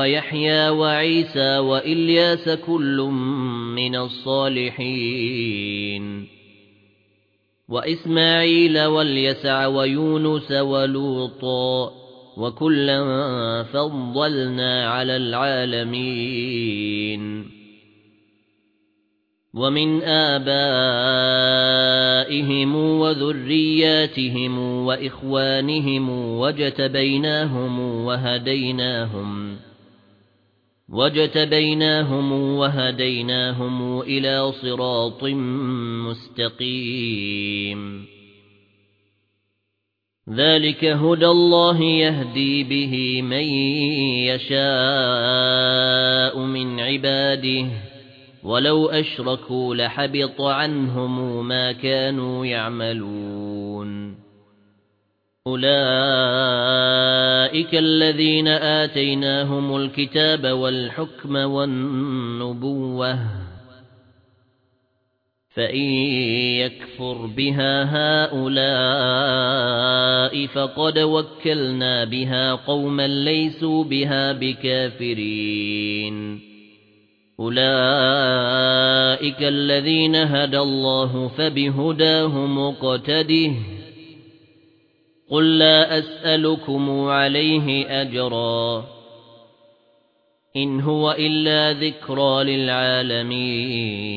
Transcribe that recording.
وَيَحْيَى وَعِيسَى وَإِلْيَاسَ كُلٌّ مِنَ الصَّالِحِينَ. وَإِسْمَاعِيلَ وَالْيَسَعَ وَيُونُسَ وَلُوطًا وَكُلًّا فَضَّلْنَا عَلَى الْعَالَمِينَ. وَمِنْ آبَائِهِمْ وَذُرِّيَّاتِهِمْ وَإِخْوَانِهِمْ وَاجْتَبَيْنَاهُمْ وَهَدَيْنَاهُمْ وَاجْتَبَيْنَاهُمْ وَهَدَيْنَاهُمْ إِلَى صِرَاطٍ مُسْتَقِيمٍ ذَلِكَ هُدَى اللَّهِ يَهْدِي بِهِ مَن يَشَاءُ مِنْ عِبَادِهِ وَلَوْ أَشْرَكُوا لَحَبِطَ عَنْهُم مَّا كَانُوا يَعْمَلُونَ أُولَئِكَ الَّذِينَ آتَيْنَاهُمُ الْكِتَابَ وَالْحُكْمَ وَالنُّبُوَّةَ فَإِن يَكْفُرْ بِهَا هَؤُلَاءِ فَقَدْ وَكَّلْنَا بِهَا قَوْمًا لَّيْسُوا بِهَا بِكَافِرِينَ أُولَئِكَ الَّذِينَ هَدَى اللَّهُ فَبِهُدَاهُ مُقْتَدِهْ قُل لَّا أَسْأَلُكُمْ عَلَيْهِ أَجْرًا إِنْ هُوَ إِلَّا ذِكْرَى لِلْعَالَمِينَ